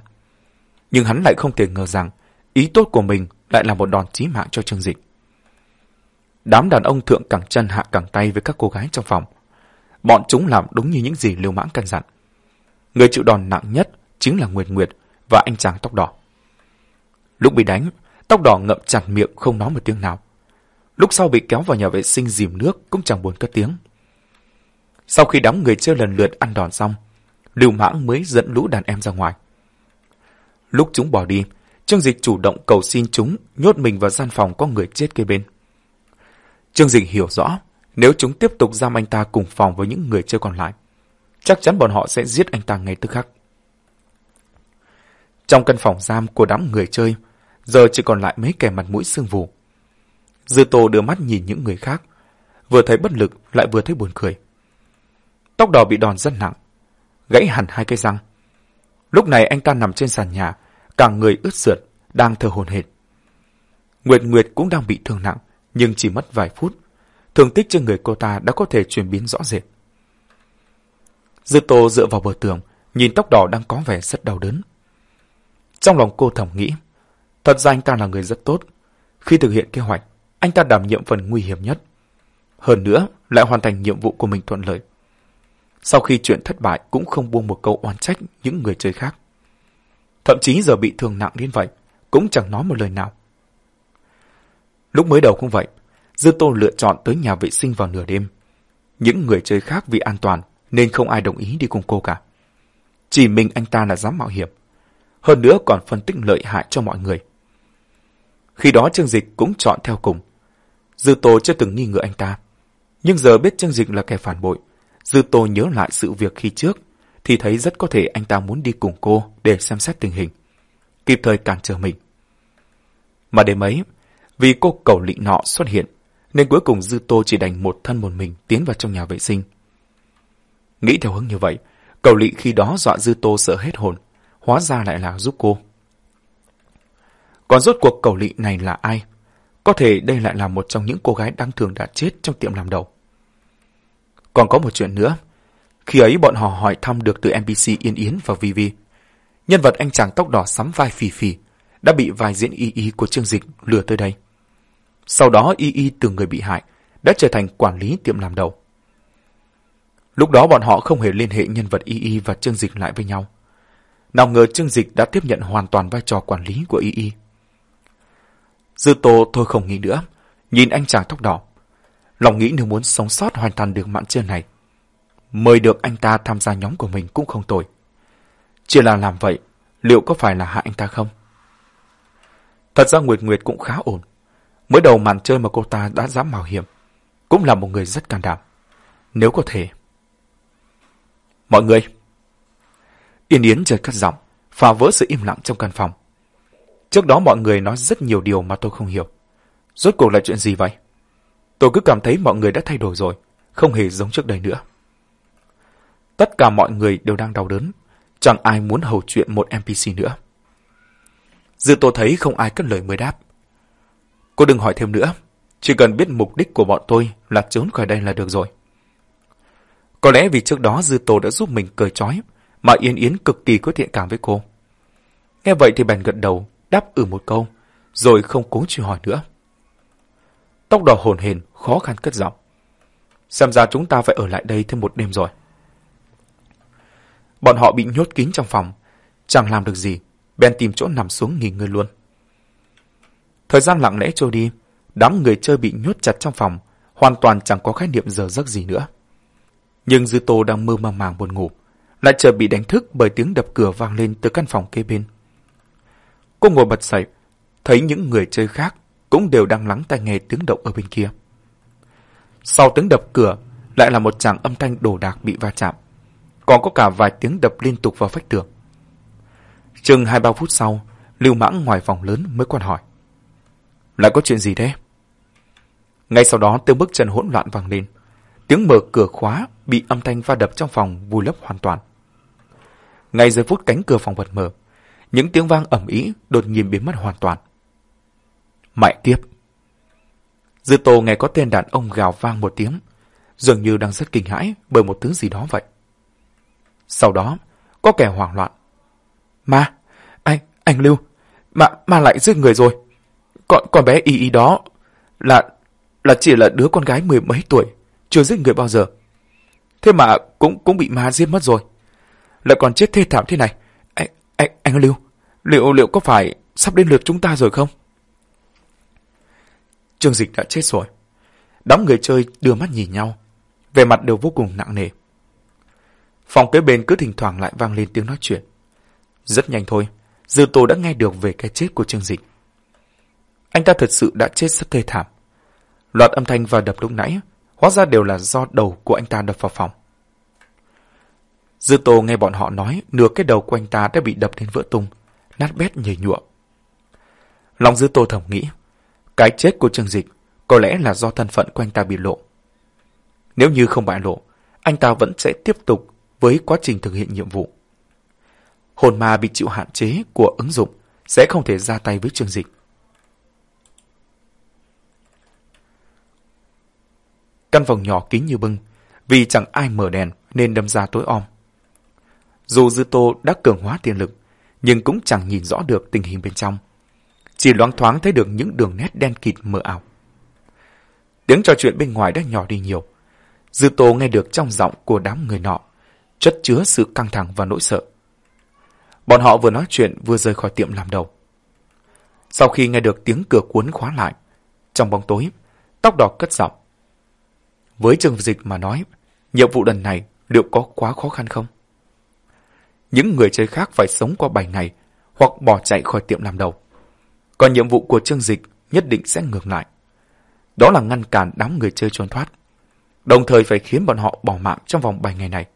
Nhưng hắn lại không thể ngờ rằng ý tốt của mình lại là một đòn chí mạng cho Trương Dịch. Đám đàn ông thượng cẳng chân hạ cẳng tay với các cô gái trong phòng. Bọn chúng làm đúng như những gì Lưu Mãng căn dặn. Người chịu đòn nặng nhất chính là Nguyệt Nguyệt và anh chàng tóc đỏ. Lúc bị đánh, tóc đỏ ngậm chặt miệng không nói một tiếng nào. Lúc sau bị kéo vào nhà vệ sinh dìm nước cũng chẳng buồn cất tiếng. Sau khi đám người chơi lần lượt ăn đòn xong, Lưu Mãng mới dẫn lũ đàn em ra ngoài. Lúc chúng bỏ đi, Trương Dịch chủ động cầu xin chúng nhốt mình vào gian phòng có người chết kế bên. Trương Dịch hiểu rõ, nếu chúng tiếp tục giam anh ta cùng phòng với những người chơi còn lại, chắc chắn bọn họ sẽ giết anh ta ngay tức khắc. Trong căn phòng giam của đám người chơi, giờ chỉ còn lại mấy kẻ mặt mũi sương vù. Dư Tô đưa mắt nhìn những người khác, vừa thấy bất lực lại vừa thấy buồn cười. Tóc đỏ bị đòn rất nặng, gãy hẳn hai cây răng. Lúc này anh ta nằm trên sàn nhà, cả người ướt sượt, đang thở hồn hệt. Nguyệt Nguyệt cũng đang bị thương nặng, nhưng chỉ mất vài phút. Thương tích trên người cô ta đã có thể chuyển biến rõ rệt. Dư Tô dựa vào bờ tường, nhìn tóc đỏ đang có vẻ rất đau đớn. Trong lòng cô thầm nghĩ, Thật ra anh ta là người rất tốt. Khi thực hiện kế hoạch, anh ta đảm nhiệm phần nguy hiểm nhất. Hơn nữa, lại hoàn thành nhiệm vụ của mình thuận lợi. Sau khi chuyện thất bại cũng không buông một câu oan trách những người chơi khác. Thậm chí giờ bị thương nặng đến vậy, cũng chẳng nói một lời nào. Lúc mới đầu cũng vậy, Dư Tô lựa chọn tới nhà vệ sinh vào nửa đêm. Những người chơi khác vì an toàn nên không ai đồng ý đi cùng cô cả. Chỉ mình anh ta là dám mạo hiểm. Hơn nữa còn phân tích lợi hại cho mọi người. Khi đó Trương Dịch cũng chọn theo cùng. Dư Tô chưa từng nghi ngờ anh ta. Nhưng giờ biết Trương Dịch là kẻ phản bội. Dư Tô nhớ lại sự việc khi trước thì thấy rất có thể anh ta muốn đi cùng cô để xem xét tình hình. Kịp thời cản trở mình. Mà đêm ấy, vì cô cầu lị nọ xuất hiện, nên cuối cùng Dư Tô chỉ đành một thân một mình tiến vào trong nhà vệ sinh. Nghĩ theo hướng như vậy, cầu lị khi đó dọa Dư Tô sợ hết hồn, hóa ra lại là giúp cô. Còn rốt cuộc cầu lị này là ai? Có thể đây lại là một trong những cô gái đang thường đã chết trong tiệm làm đầu. Còn có một chuyện nữa. Khi ấy bọn họ hỏi thăm được từ NPC Yên Yến và Vivi. Nhân vật anh chàng tóc đỏ sắm vai phì phì đã bị vai diễn y y của chương dịch lừa tới đây. Sau đó y y từ người bị hại đã trở thành quản lý tiệm làm đầu. Lúc đó bọn họ không hề liên hệ nhân vật y y và chương dịch lại với nhau. Nào ngờ chương dịch đã tiếp nhận hoàn toàn vai trò quản lý của y y. Dư tô thôi không nghĩ nữa, nhìn anh chàng tóc đỏ. Lòng nghĩ nếu muốn sống sót hoàn thành được mạn chơi này. Mời được anh ta tham gia nhóm của mình cũng không tồi. Chỉ là làm vậy, liệu có phải là hại anh ta không? Thật ra Nguyệt Nguyệt cũng khá ổn. Mới đầu màn chơi mà cô ta đã dám mạo hiểm. Cũng là một người rất can đảm. Nếu có thể. Mọi người! Yên Yến chợt cắt giọng, phá vỡ sự im lặng trong căn phòng. Trước đó mọi người nói rất nhiều điều mà tôi không hiểu. Rốt cuộc là chuyện gì vậy? Tôi cứ cảm thấy mọi người đã thay đổi rồi, không hề giống trước đây nữa. Tất cả mọi người đều đang đau đớn, chẳng ai muốn hầu chuyện một NPC nữa. Dư tôi thấy không ai cất lời mới đáp. Cô đừng hỏi thêm nữa, chỉ cần biết mục đích của bọn tôi là trốn khỏi đây là được rồi. Có lẽ vì trước đó Dư Tô đã giúp mình cười chói, mà Yên Yến cực kỳ có thiện cảm với cô. Nghe vậy thì bèn gật đầu, đáp ừ một câu, rồi không cố truy hỏi nữa. Tóc đỏ hồn hền, khó khăn cất giọng. Xem ra chúng ta phải ở lại đây thêm một đêm rồi. Bọn họ bị nhốt kín trong phòng, chẳng làm được gì, bèn tìm chỗ nằm xuống nghỉ ngơi luôn. Thời gian lặng lẽ trôi đi, đám người chơi bị nhốt chặt trong phòng, hoàn toàn chẳng có khái niệm giờ giấc gì nữa. Nhưng Dư Tô đang mơ màng màng buồn ngủ, lại chợt bị đánh thức bởi tiếng đập cửa vang lên từ căn phòng kế bên. Cô ngồi bật dậy, thấy những người chơi khác cũng đều đang lắng tai nghe tiếng động ở bên kia. Sau tiếng đập cửa, lại là một tràng âm thanh đồ đạc bị va chạm. Còn có cả vài tiếng đập liên tục vào vách tường. Chừng hai ba phút sau, Lưu Mãng ngoài phòng lớn mới quan hỏi. Lại có chuyện gì thế? Ngay sau đó tiếng bước chân hỗn loạn vang lên. Tiếng mở cửa khóa bị âm thanh va đập trong phòng vùi lấp hoàn toàn. Ngay giờ phút cánh cửa phòng bật mở, những tiếng vang ẩm ý đột nhiên biến mất hoàn toàn. Mẹ tiếp. Dư tô nghe có tên đàn ông gào vang một tiếng, dường như đang rất kinh hãi bởi một thứ gì đó vậy. Sau đó, có kẻ hoảng loạn. Ma, anh, anh Lưu, mà, mà lại giết người rồi. Con, con bé y y đó là, là chỉ là đứa con gái mười mấy tuổi, chưa giết người bao giờ. Thế mà cũng cũng bị ma giết mất rồi. Lại còn chết thê thảm thế này. Anh, anh, anh Lưu, liệu liệu có phải sắp đến lượt chúng ta rồi không? Trương Dịch đã chết rồi. Đám người chơi đưa mắt nhìn nhau, về mặt đều vô cùng nặng nề. Phòng kế bên cứ thỉnh thoảng lại vang lên tiếng nói chuyện. Rất nhanh thôi, Dư Tô đã nghe được về cái chết của Trương Dịch. Anh ta thật sự đã chết rất thê thảm. Loạt âm thanh và đập lúc nãy, hóa ra đều là do đầu của anh ta đập vào phòng. Dư Tô nghe bọn họ nói nửa cái đầu của anh ta đã bị đập đến vỡ tung, nát bét nhầy nhụa. Lòng Dư Tô thầm nghĩ, cái chết của Trương Dịch có lẽ là do thân phận của anh ta bị lộ. Nếu như không bại lộ, anh ta vẫn sẽ tiếp tục với quá trình thực hiện nhiệm vụ. Hồn ma bị chịu hạn chế của ứng dụng sẽ không thể ra tay với Trương Dịch. Căn phòng nhỏ kín như bưng, vì chẳng ai mở đèn nên đâm ra tối om. Dù Dư Tô đã cường hóa tiền lực, nhưng cũng chẳng nhìn rõ được tình hình bên trong chỉ loáng thoáng thấy được những đường nét đen kịt mờ ảo. Tiếng trò chuyện bên ngoài đã nhỏ đi nhiều. Dư Tô nghe được trong giọng của đám người nọ, chất chứa sự căng thẳng và nỗi sợ. Bọn họ vừa nói chuyện vừa rời khỏi tiệm làm đầu. Sau khi nghe được tiếng cửa cuốn khóa lại, trong bóng tối, tóc đỏ cất giọng. Với trường Dịch mà nói, nhiệm vụ lần này liệu có quá khó khăn không? Những người chơi khác phải sống qua 7 ngày hoặc bỏ chạy khỏi tiệm làm đầu. Còn nhiệm vụ của Trương Dịch nhất định sẽ ngược lại. Đó là ngăn cản đám người chơi trốn thoát, đồng thời phải khiến bọn họ bỏ mạng trong vòng 7 ngày này.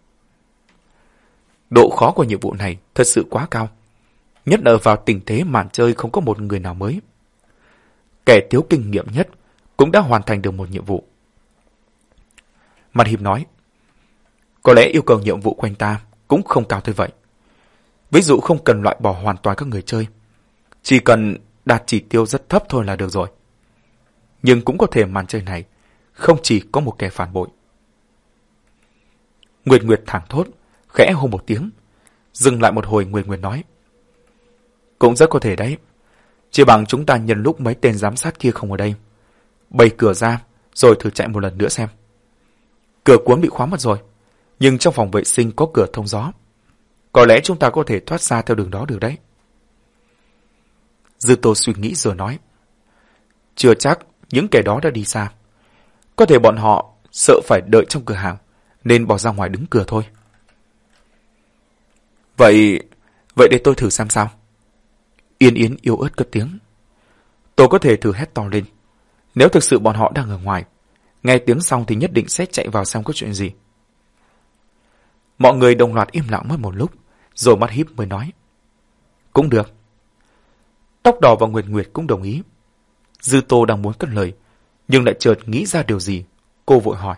Độ khó của nhiệm vụ này thật sự quá cao, nhất là vào tình thế màn chơi không có một người nào mới. Kẻ thiếu kinh nghiệm nhất cũng đã hoàn thành được một nhiệm vụ. Mặt Hiệp nói, có lẽ yêu cầu nhiệm vụ của anh ta cũng không cao tới vậy. Ví dụ không cần loại bỏ hoàn toàn các người chơi. Chỉ cần đạt chỉ tiêu rất thấp thôi là được rồi. Nhưng cũng có thể màn chơi này không chỉ có một kẻ phản bội. Nguyệt Nguyệt thẳng thốt, khẽ hô một tiếng. Dừng lại một hồi Nguyệt Nguyệt nói. Cũng rất có thể đấy. Chỉ bằng chúng ta nhân lúc mấy tên giám sát kia không ở đây. Bày cửa ra, rồi thử chạy một lần nữa xem. Cửa cuốn bị khóa mất rồi, nhưng trong phòng vệ sinh có cửa thông gió. Có lẽ chúng ta có thể thoát ra theo đường đó được đấy. Dư Tô suy nghĩ rồi nói. Chưa chắc những kẻ đó đã đi xa. Có thể bọn họ sợ phải đợi trong cửa hàng, nên bỏ ra ngoài đứng cửa thôi. Vậy, vậy để tôi thử xem sao. Yên Yến yếu ớt cất tiếng. Tôi có thể thử hét to lên. Nếu thực sự bọn họ đang ở ngoài, nghe tiếng xong thì nhất định sẽ chạy vào xem có chuyện gì. Mọi người đồng loạt im lặng mất một lúc, rồi mắt híp mới nói. Cũng được. Tóc đỏ và Nguyệt Nguyệt cũng đồng ý. Dư Tô đang muốn cất lời, nhưng lại chợt nghĩ ra điều gì. Cô vội hỏi.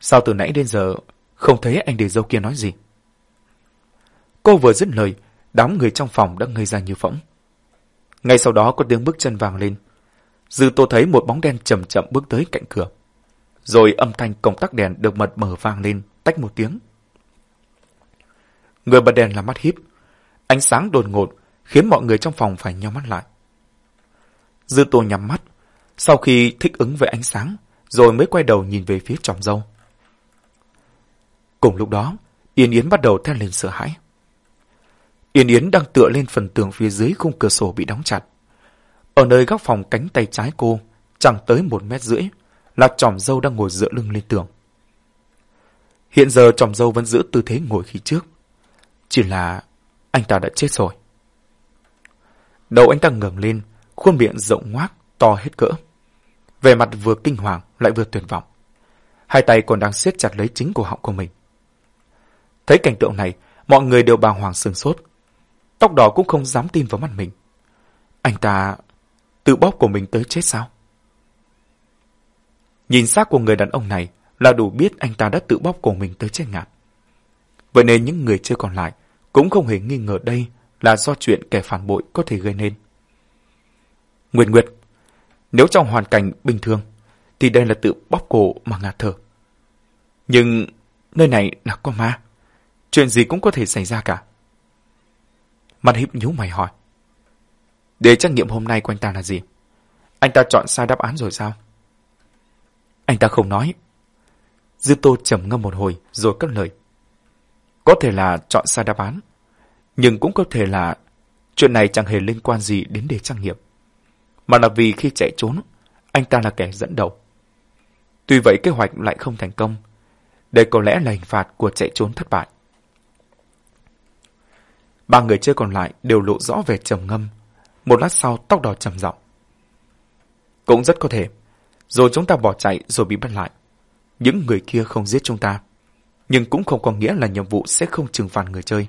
Sao từ nãy đến giờ không thấy anh để dâu kia nói gì? Cô vừa dứt lời, đám người trong phòng đã ngây ra như phỗng. Ngay sau đó có tiếng bước chân vàng lên. Dư Tô thấy một bóng đen chậm chậm bước tới cạnh cửa. Rồi âm thanh công tắc đèn được mật mở vang lên, tách một tiếng. Người bật đèn là mắt híp. Ánh sáng đột ngột khiến mọi người trong phòng phải nhau mắt lại. Dư Tô nhắm mắt, sau khi thích ứng với ánh sáng, rồi mới quay đầu nhìn về phía tròng dâu. Cùng lúc đó, Yên Yến bắt đầu thét lên sợ hãi. Yên Yến đang tựa lên phần tường phía dưới khung cửa sổ bị đóng chặt. Ở nơi góc phòng cánh tay trái cô, chẳng tới một mét rưỡi, là tròm dâu đang ngồi dựa lưng lên tường. Hiện giờ tròm dâu vẫn giữ tư thế ngồi khi trước. Chỉ là anh ta đã chết rồi. Đầu anh ta ngẩng lên, khuôn miệng rộng ngoác, to hết cỡ. Về mặt vừa kinh hoàng lại vừa tuyệt vọng. Hai tay còn đang siết chặt lấy chính cổ họng của mình. Thấy cảnh tượng này, mọi người đều bàng hoàng sừng sốt. Tóc đỏ cũng không dám tin vào mắt mình. Anh ta tự bóp của mình tới chết sao? Nhìn xác của người đàn ông này là đủ biết anh ta đã tự bóp cổ mình tới chết ngạt. Vậy nên những người chơi còn lại cũng không hề nghi ngờ đây là do chuyện kẻ phản bội có thể gây nên. Nguyệt Nguyệt, nếu trong hoàn cảnh bình thường, thì đây là tự bóp cổ mà ngạt thở. Nhưng nơi này là có ma, chuyện gì cũng có thể xảy ra cả. Mặt hiếp nhíu mày hỏi. Để trắc nghiệm hôm nay của anh ta là gì? Anh ta chọn sai đáp án rồi sao? Anh ta không nói. Dư Tô trầm ngâm một hồi rồi cất lời. Có thể là chọn sai đáp án, nhưng cũng có thể là chuyện này chẳng hề liên quan gì đến đề trang nghiệp. mà là vì khi chạy trốn, anh ta là kẻ dẫn đầu. Tuy vậy kế hoạch lại không thành công, đây có lẽ là hình phạt của chạy trốn thất bại. Ba người chơi còn lại đều lộ rõ về trầm ngâm, một lát sau tóc đỏ trầm giọng. Cũng rất có thể, rồi chúng ta bỏ chạy rồi bị bắt lại. Những người kia không giết chúng ta, nhưng cũng không có nghĩa là nhiệm vụ sẽ không trừng phạt người chơi.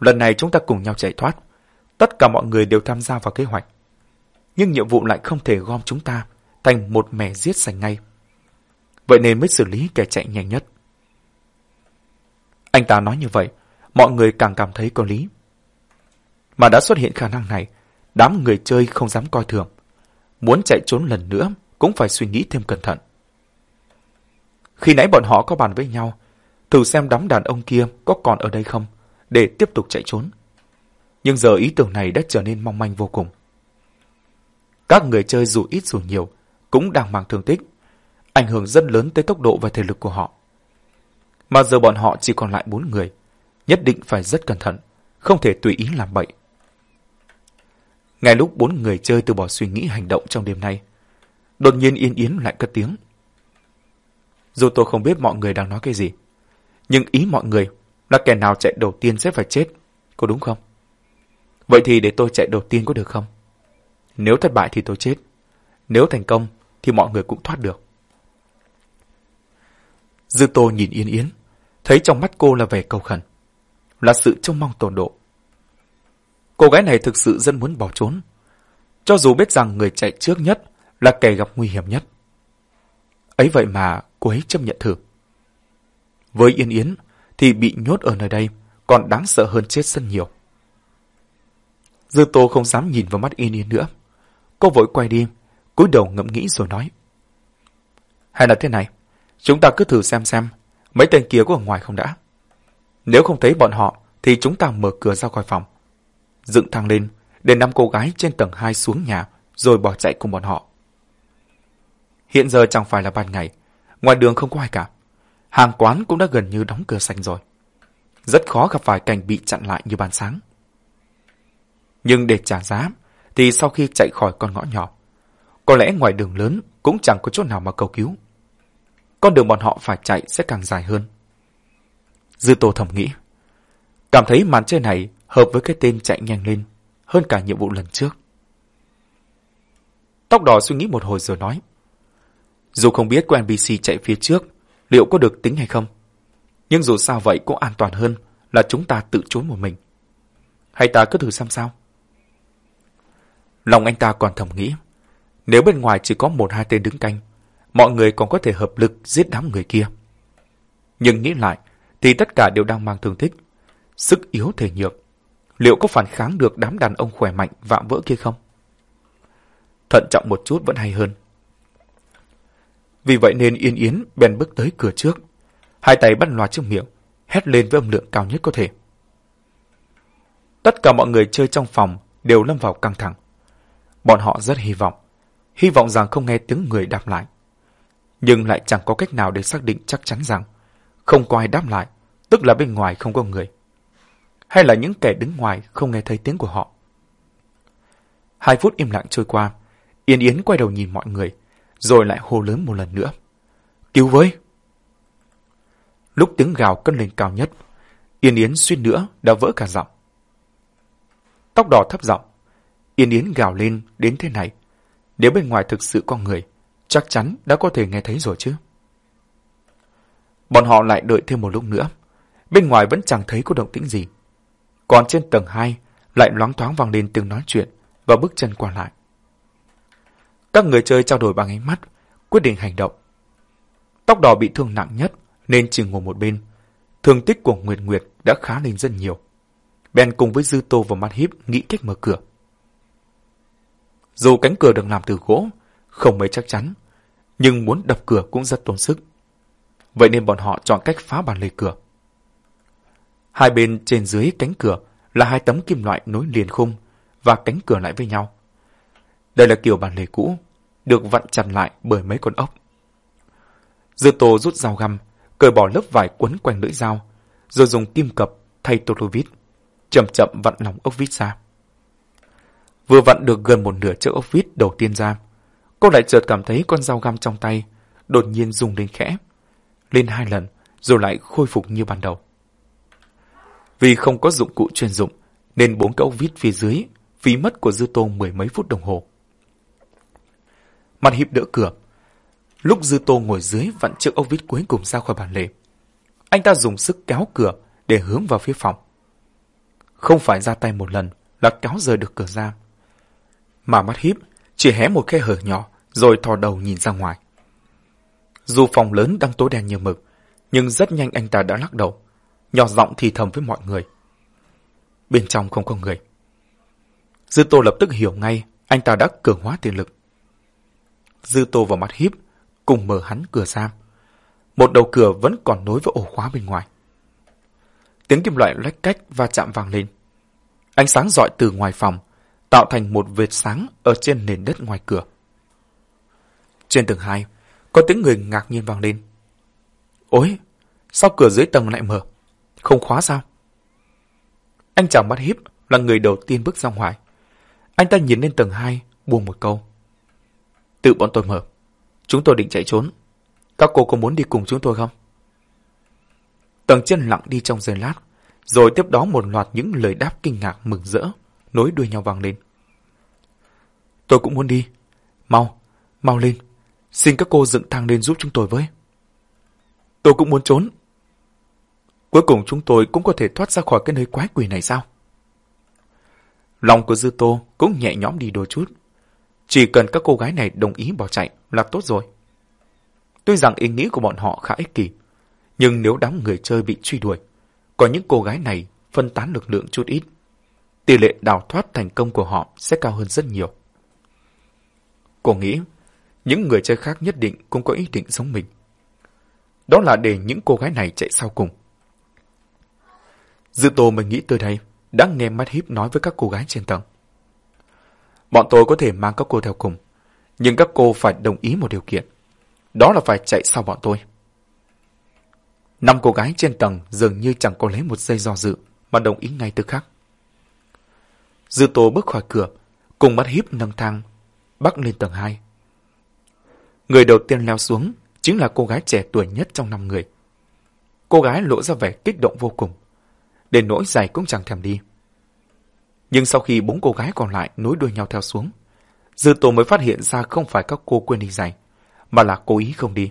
Lần này chúng ta cùng nhau chạy thoát. Tất cả mọi người đều tham gia vào kế hoạch. Nhưng nhiệm vụ lại không thể gom chúng ta thành một mẻ giết sạch ngay. Vậy nên mới xử lý kẻ chạy nhanh nhất. Anh ta nói như vậy, mọi người càng cảm thấy có lý. Mà đã xuất hiện khả năng này, đám người chơi không dám coi thường. Muốn chạy trốn lần nữa cũng phải suy nghĩ thêm cẩn thận. Khi nãy bọn họ có bàn với nhau, thử xem đám đàn ông kia có còn ở đây không, để tiếp tục chạy trốn. Nhưng giờ ý tưởng này đã trở nên mong manh vô cùng. Các người chơi dù ít dù nhiều cũng đang mang thương tích, ảnh hưởng rất lớn tới tốc độ và thể lực của họ. Mà giờ bọn họ chỉ còn lại bốn người, nhất định phải rất cẩn thận, không thể tùy ý làm bậy. Ngay lúc bốn người chơi từ bỏ suy nghĩ hành động trong đêm nay, đột nhiên Yên Yến lại cất tiếng. Dù tôi không biết mọi người đang nói cái gì, nhưng ý mọi người là kẻ nào chạy đầu tiên sẽ phải chết, có đúng không? Vậy thì để tôi chạy đầu tiên có được không? Nếu thất bại thì tôi chết. Nếu thành công thì mọi người cũng thoát được. Dư Tô nhìn Yên Yến, thấy trong mắt cô là vẻ cầu khẩn, là sự trông mong tồn độ. Cô gái này thực sự rất muốn bỏ trốn, cho dù biết rằng người chạy trước nhất là kẻ gặp nguy hiểm nhất. Ấy vậy mà cô ấy chấp nhận thử. Với Yên Yến thì bị nhốt ở nơi đây còn đáng sợ hơn chết rất nhiều. Dư Tô không dám nhìn vào mắt Yên Yên nữa. Cô vội quay đi, cúi đầu ngẫm nghĩ rồi nói. Hay là thế này, chúng ta cứ thử xem xem mấy tên kia có ở ngoài không đã. Nếu không thấy bọn họ thì chúng ta mở cửa ra khỏi phòng. Dựng thang lên để năm cô gái trên tầng 2 xuống nhà rồi bỏ chạy cùng bọn họ. Hiện giờ chẳng phải là ban ngày, ngoài đường không có ai cả. Hàng quán cũng đã gần như đóng cửa sành rồi. Rất khó gặp phải cảnh bị chặn lại như ban sáng. Nhưng để trả giá, thì sau khi chạy khỏi con ngõ nhỏ, có lẽ ngoài đường lớn cũng chẳng có chỗ nào mà cầu cứu. Con đường bọn họ phải chạy sẽ càng dài hơn. Dư Tô thầm nghĩ, cảm thấy màn chơi này hợp với cái tên chạy nhanh lên hơn cả nhiệm vụ lần trước. Tóc đỏ suy nghĩ một hồi rồi nói, dù không biết của NPC chạy phía trước, liệu có được tính hay không? Nhưng dù sao vậy cũng an toàn hơn là chúng ta tự trốn một mình. Hay ta cứ thử xem sao? Lòng anh ta còn thầm nghĩ, nếu bên ngoài chỉ có một hai tên đứng canh, mọi người còn có thể hợp lực giết đám người kia. Nhưng nghĩ lại, thì tất cả đều đang mang thương tích, sức yếu thể nhược. Liệu có phản kháng được đám đàn ông khỏe mạnh vạm vỡ kia không? Thận trọng một chút vẫn hay hơn. Vì vậy nên Yên Yến bèn bước tới cửa trước, hai tay bắt loa trước miệng, hét lên với âm lượng cao nhất có thể. Tất cả mọi người chơi trong phòng đều lâm vào căng thẳng. Bọn họ rất hy vọng, hy vọng rằng không nghe tiếng người đáp lại. Nhưng lại chẳng có cách nào để xác định chắc chắn rằng không có ai đáp lại, tức là bên ngoài không có người. Hay là những kẻ đứng ngoài không nghe thấy tiếng của họ. Hai phút im lặng trôi qua, Yên Yến quay đầu nhìn mọi người, rồi lại hô lớn một lần nữa. Cứu với! Lúc tiếng gào cất lên cao nhất, Yên Yến suýt nữa đã vỡ cả giọng. Tóc đỏ thấp giọng, Yên Yến gào lên đến thế này. Nếu bên ngoài thực sự có người, chắc chắn đã có thể nghe thấy rồi chứ. Bọn họ lại đợi thêm một lúc nữa. Bên ngoài vẫn chẳng thấy có động tĩnh gì. Còn trên tầng 2 lại loáng thoáng vang lên tiếng nói chuyện và bước chân qua lại. Các người chơi trao đổi bằng ánh mắt, quyết định hành động. Tóc đỏ bị thương nặng nhất nên chỉ ngồi một bên. Thương tích của Nguyệt Nguyệt đã khá lên rất nhiều. Ben cùng với Dư Tô và Mắt Hiếp nghĩ cách mở cửa. Dù cánh cửa được làm từ gỗ, không mấy chắc chắn, nhưng muốn đập cửa cũng rất tốn sức. Vậy nên bọn họ chọn cách phá bàn lề cửa. Hai bên trên dưới cánh cửa là hai tấm kim loại nối liền khung và cánh cửa lại với nhau. Đây là kiểu bàn lề cũ, được vặn chặt lại bởi mấy con ốc. Dư tô rút dao găm, cởi bỏ lớp vải quấn quanh lưỡi dao, rồi dùng kim cập thay tô vít, chậm chậm vặn lòng ốc vít ra. Vừa vặn được gần một nửa chiếc ốc vít đầu tiên ra, cô lại chợt cảm thấy con dao găm trong tay đột nhiên rung lên khẽ, lên hai lần rồi lại khôi phục như ban đầu. Vì không có dụng cụ chuyên dụng, nên bốn cái ốc vít phía dưới phí mất của Dư Tô mười mấy phút đồng hồ. Mặt hiệp đỡ cửa. Lúc Dư Tô ngồi dưới vặn chiếc ốc vít cuối cùng ra khỏi bàn lề. Anh ta dùng sức kéo cửa để hướng vào phía phòng. Không phải ra tay một lần là kéo rời được cửa ra. Mà mắt híp chỉ hé một khe hở nhỏ rồi thò đầu nhìn ra ngoài. Dù phòng lớn đang tối đen như mực, nhưng rất nhanh anh ta đã lắc đầu, nhỏ giọng thì thầm với mọi người. Bên trong không có người. Dư Tô lập tức hiểu ngay anh ta đã cường hóa tiền lực. Dư Tô vào mắt híp, cùng mở hắn cửa giam Một đầu cửa vẫn còn nối với ổ khóa bên ngoài. Tiếng kim loại lách cách va chạm vang lên. Ánh sáng rọi từ ngoài phòng, tạo thành một vệt sáng ở trên nền đất ngoài cửa. Trên tầng hai có tiếng người ngạc nhiên vang lên. Ôi, sao cửa dưới tầng lại mở? Không khóa sao? Anh chàng mắt híp là người đầu tiên bước ra ngoài. Anh ta nhìn lên tầng 2, buông một câu. Tự bọn tôi mở. Chúng tôi định chạy trốn. Các cô có muốn đi cùng chúng tôi không? Tầng chân lặng đi trong giây lát, rồi tiếp đó một loạt những lời đáp kinh ngạc mừng rỡ, nối đuôi nhau vang lên. Tôi cũng muốn đi. Mau, mau lên. Xin các cô dựng thang lên giúp chúng tôi với. Tôi cũng muốn trốn. Cuối cùng chúng tôi cũng có thể thoát ra khỏi cái nơi quái quỷ này sao? Lòng của Dư Tô cũng nhẹ nhõm đi đôi chút. Chỉ cần các cô gái này đồng ý bỏ chạy là tốt rồi. Tuy rằng ý nghĩ của bọn họ khá ích kỷ, nhưng nếu đám người chơi bị truy đuổi, có những cô gái này phân tán lực lượng chút ít, tỷ lệ đào thoát thành công của họ sẽ cao hơn rất nhiều. Cô nghĩ, những người chơi khác nhất định cũng có ý định giống mình. Đó là để những cô gái này chạy sau cùng. Dư Tô mới nghĩ tới đây, đã nghe mắt híp nói với các cô gái trên tầng. Bọn tôi có thể mang các cô theo cùng, nhưng các cô phải đồng ý một điều kiện. Đó là phải chạy sau bọn tôi. Năm cô gái trên tầng dường như chẳng có lấy một giây do dự mà đồng ý ngay tức khắc. Dư Tô bước khỏi cửa, cùng mắt híp nâng thang, bắc lên tầng 2. Người đầu tiên leo xuống chính là cô gái trẻ tuổi nhất trong năm người. Cô gái lộ ra vẻ kích động vô cùng, đến nỗi giày cũng chẳng thèm đi. Nhưng sau khi bốn cô gái còn lại nối đuôi nhau theo xuống, Dư Tô mới phát hiện ra không phải các cô quên đi giày, mà là cố ý không đi.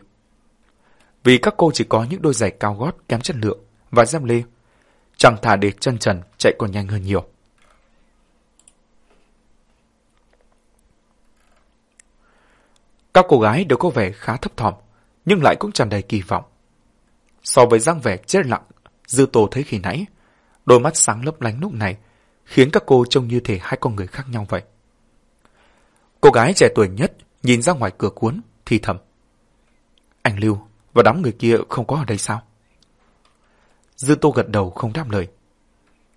Vì các cô chỉ có những đôi giày cao gót kém chất lượng và dép lê, chẳng thà để chân trần chạy còn nhanh hơn nhiều. Các cô gái đều có vẻ khá thấp thỏm, nhưng lại cũng tràn đầy kỳ vọng. So với dáng vẻ chết lặng, Dư Tô thấy khi nãy, đôi mắt sáng lấp lánh lúc này khiến các cô trông như thể hai con người khác nhau vậy. Cô gái trẻ tuổi nhất nhìn ra ngoài cửa cuốn, thì thầm. Anh Lưu và đám người kia không có ở đây sao? Dư Tô gật đầu không đáp lời.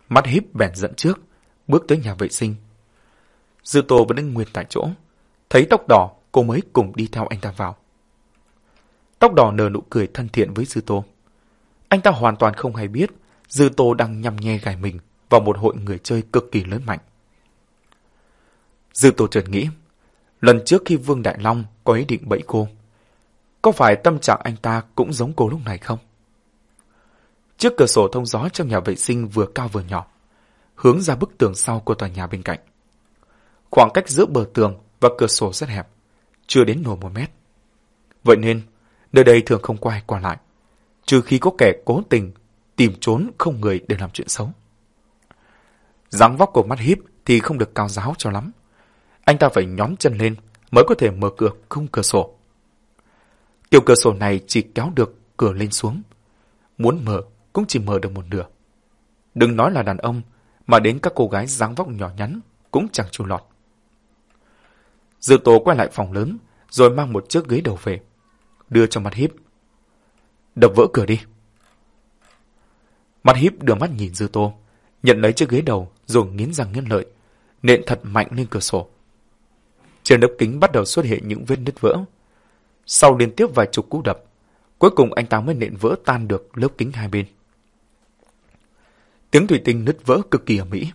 Mắt híp bèn dẫn trước, bước tới nhà vệ sinh. Dư Tô vẫn đứng nguyên tại chỗ. Thấy tóc đỏ, cô mới cùng đi theo anh ta vào. Tóc đỏ nở nụ cười thân thiện với Dư Tô. Anh ta hoàn toàn không hay biết Dư Tô đang nhằm nhe gài mình vào một hội người chơi cực kỳ lớn mạnh. Dư Tô chợt nghĩ, lần trước khi Vương Đại Long có ý định bẫy cô, có phải tâm trạng anh ta cũng giống cô lúc này không? Trước cửa sổ thông gió trong nhà vệ sinh vừa cao vừa nhỏ, hướng ra bức tường sau của tòa nhà bên cạnh. Khoảng cách giữa bờ tường và cửa sổ rất hẹp, chưa đến nổi một mét. Vậy nên, nơi đây thường không có ai qua lại, trừ khi có kẻ cố tình tìm trốn không người để làm chuyện xấu dáng vóc của mắt híp thì không được cao giáo cho lắm. Anh ta phải nhón chân lên mới có thể mở cửa khung cửa sổ. Kiểu cửa sổ này chỉ kéo được cửa lên xuống. Muốn mở cũng chỉ mở được một nửa. Đừng nói là đàn ông, mà đến các cô gái dáng vóc nhỏ nhắn cũng chẳng chu lọt. Dư tố quay lại phòng lớn, rồi mang một chiếc ghế đầu về. Đưa cho mặt híp. Đập vỡ cửa đi. Mặt híp đưa mắt nhìn dư tô, nhận lấy chiếc ghế đầu rồi nghiến răng nghiến lợi, nện thật mạnh lên cửa sổ. Trên lớp kính bắt đầu xuất hiện những vết nứt vỡ. Sau liên tiếp vài chục cú đập, cuối cùng anh ta mới nện vỡ tan được lớp kính hai bên. Tiếng thủy tinh nứt vỡ cực kỳ ở Mỹ.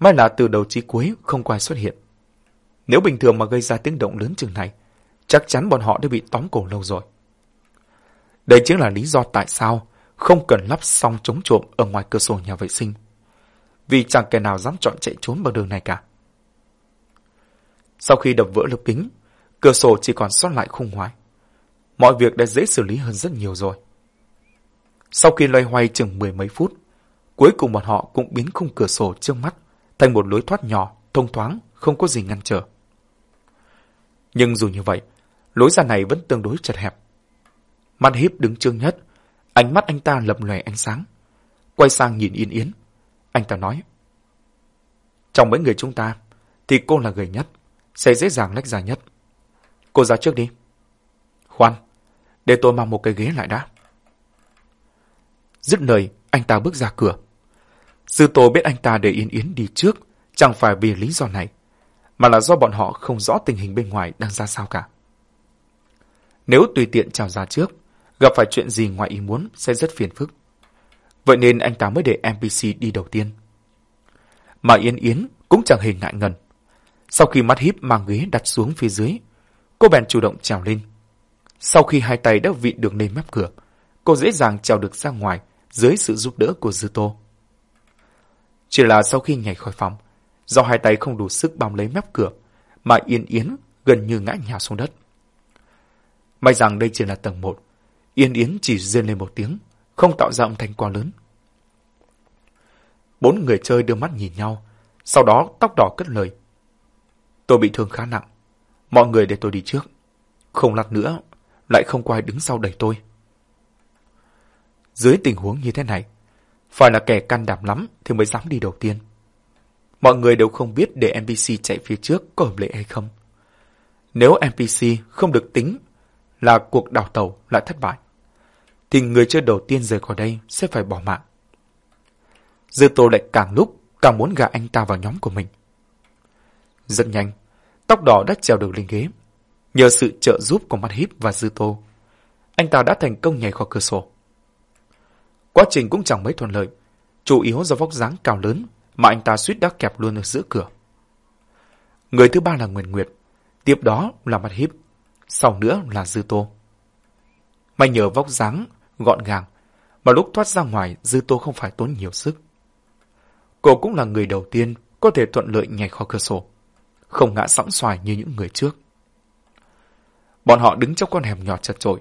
May là từ đầu chí cuối không quay xuất hiện. Nếu bình thường mà gây ra tiếng động lớn chừng này, chắc chắn bọn họ đã bị tóm cổ lâu rồi. Đây chính là lý do tại sao không cần lắp song chống trộm ở ngoài cửa sổ nhà vệ sinh vì chẳng kẻ nào dám chọn chạy trốn bằng đường này cả. Sau khi đập vỡ lớp kính, cửa sổ chỉ còn sót lại khung ngoài. Mọi việc đã dễ xử lý hơn rất nhiều rồi. Sau khi loay hoay chừng mười mấy phút, cuối cùng bọn họ cũng biến khung cửa sổ trước mắt thành một lối thoát nhỏ, thông thoáng, không có gì ngăn trở. Nhưng dù như vậy, lối ra này vẫn tương đối chật hẹp. Mắt híp đứng trương nhất, ánh mắt anh ta lập lòe ánh sáng. Quay sang nhìn Yên Yến. Anh ta nói. Trong mấy người chúng ta, thì cô là người nhất, sẽ dễ dàng lách ra nhất. Cô ra trước đi. Khoan, để tôi mang một cái ghế lại đã. Dứt lời, anh ta bước ra cửa. sư Tô biết anh ta để Yên Yến đi trước, chẳng phải vì lý do này, mà là do bọn họ không rõ tình hình bên ngoài đang ra sao cả. Nếu tùy tiện chào ra trước, gặp phải chuyện gì ngoài ý muốn sẽ rất phiền phức. Vậy nên anh ta mới để NPC đi đầu tiên. Mà Yên Yến cũng chẳng hề ngại ngần. Sau khi mắt híp mang ghế đặt xuống phía dưới, cô bèn chủ động trèo lên. Sau khi hai tay đã vị được lên mép cửa, cô dễ dàng trèo được ra ngoài dưới sự giúp đỡ của Dư Tô. Chỉ là sau khi nhảy khỏi phòng, do hai tay không đủ sức bám lấy mép cửa, mà Yên Yến gần như ngã nhào xuống đất. May rằng đây chỉ là tầng 1, Yên Yến chỉ rên lên một tiếng, không tạo ra âm thanh quá lớn. Bốn người chơi đưa mắt nhìn nhau, sau đó tóc đỏ cất lời. Tôi bị thương khá nặng, mọi người để tôi đi trước. Không lát nữa, lại không có ai đứng sau đẩy tôi. Dưới tình huống như thế này, phải là kẻ can đảm lắm thì mới dám đi đầu tiên. Mọi người đều không biết để NPC chạy phía trước có hợp lệ hay không. Nếu NPC không được tính là cuộc đào tàu lại thất bại, thì người chơi đầu tiên rời khỏi đây sẽ phải bỏ mạng. Dư Tô lại càng lúc càng muốn gả anh ta vào nhóm của mình. Rất nhanh, tóc đỏ đã trèo được lên ghế. Nhờ sự trợ giúp của mắt híp và Dư Tô, anh ta đã thành công nhảy khỏi cửa sổ. Quá trình cũng chẳng mấy thuận lợi, chủ yếu do vóc dáng cao lớn mà anh ta suýt đã kẹp luôn ở giữa cửa. Người thứ ba là Nguyên Nguyệt, tiếp đó là Mặt híp, sau nữa là Dư Tô. May nhờ vóc dáng gọn gàng, mà lúc thoát ra ngoài Dư Tô không phải tốn nhiều sức. Cô cũng là người đầu tiên có thể thuận lợi nhảy khỏi cửa sổ, không ngã sóng xoài như những người trước. Bọn họ đứng trong con hẻm nhỏ chật chội,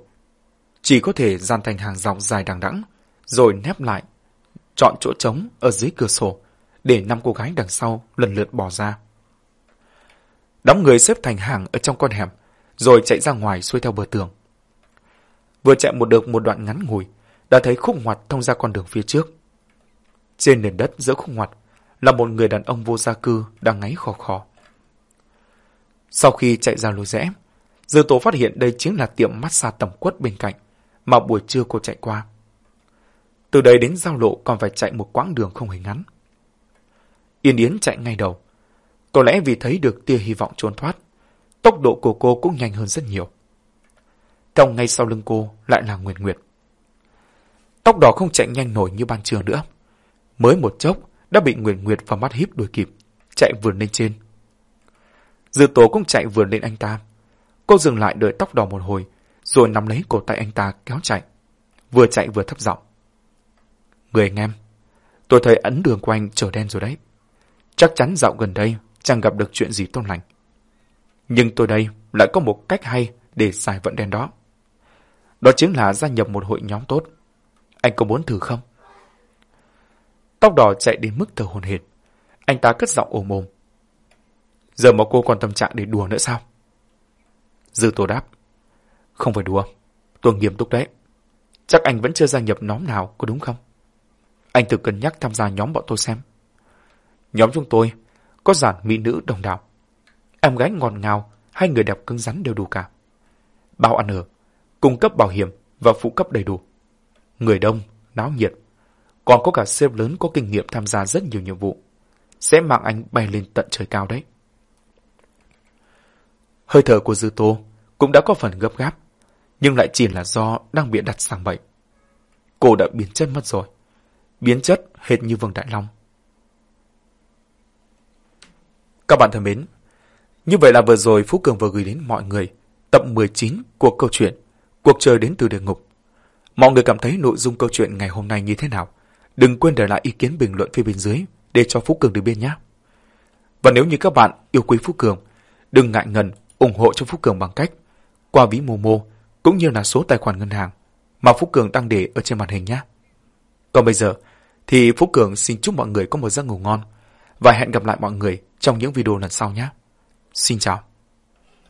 chỉ có thể dàn thành hàng dọc dài đằng đẵng, rồi nép lại, chọn chỗ trống ở dưới cửa sổ để năm cô gái đằng sau lần lượt bỏ ra. Đóng người xếp thành hàng ở trong con hẻm, rồi chạy ra ngoài xuôi theo bờ tường. Vừa chạy một được một đoạn ngắn ngủi, đã thấy khúc ngoặt thông ra con đường phía trước. Trên nền đất giữa khúc ngoặt là một người đàn ông vô gia cư đang ngáy khò khò. Sau khi chạy ra lối rẽ, Dư Tố phát hiện đây chính là tiệm massage tầm quất bên cạnh mà buổi trưa cô chạy qua. Từ đây đến giao lộ còn phải chạy một quãng đường không hề ngắn. Yên Yến chạy ngay đầu. Có lẽ vì thấy được tia hy vọng trốn thoát, tốc độ của cô cũng nhanh hơn rất nhiều. Trong ngay sau lưng cô lại là Nguyệt Nguyệt. Tóc đỏ không chạy nhanh nổi như ban trường nữa. Mới một chốc đã bị Nguyệt Nguyệt và mắt híp đuổi kịp, chạy vườn lên trên. Dư tố cũng chạy vườn lên anh ta. Cô dừng lại đợi tóc đỏ một hồi, rồi nắm lấy cổ tay anh ta kéo chạy. Vừa chạy vừa thấp giọng. Người anh em, tôi thấy ấn đường của anh trở đen rồi đấy. Chắc chắn dạo gần đây chẳng gặp được chuyện gì tốt lành. Nhưng tôi đây lại có một cách hay để giải vận đen đó. Đó chính là gia nhập một hội nhóm tốt. Anh có muốn thử không? Tóc đỏ chạy đến mức thở hồn hển. Anh ta cất giọng ồm ồm. Giờ mà cô còn tâm trạng để đùa nữa sao? Dư tô đáp. Không phải đùa. Tôi nghiêm túc đấy. Chắc anh vẫn chưa gia nhập nhóm nào, có đúng không? Anh thử cân nhắc tham gia nhóm bọn tôi xem. Nhóm chúng tôi có giản mỹ nữ đồng đạo. Em gái ngọt ngào, hai người đẹp cứng rắn đều đủ cả. Bao ăn ở, cung cấp bảo hiểm và phụ cấp đầy đủ. Người đông, náo nhiệt. Còn có cả sếp lớn có kinh nghiệm tham gia rất nhiều nhiệm vụ. Sẽ mang anh bay lên tận trời cao đấy. Hơi thở của Dư Tô cũng đã có phần gấp gáp, nhưng lại chỉ là do đang bị đặt sang bệnh. Cô đã biến chất mất rồi biến chất hệt như Vương Đại Long. Các bạn thân mến, như vậy là vừa rồi Phú Cường vừa gửi đến mọi người tập 19 của câu chuyện Cuộc chơi đến từ địa ngục. Mọi người cảm thấy nội dung câu chuyện ngày hôm nay như thế nào? Đừng quên để lại ý kiến bình luận phía bên dưới để cho Phú Cường được biết nhé. Và nếu như các bạn yêu quý Phú Cường, đừng ngại ngần ủng hộ cho Phú Cường bằng cách qua ví Momo cũng như là số tài khoản ngân hàng mà Phú Cường đang để ở trên màn hình nhé. Còn bây giờ, thì Phú Cường xin chúc mọi người có một giấc ngủ ngon và hẹn gặp lại mọi người trong những video lần sau nhé. Xin chào.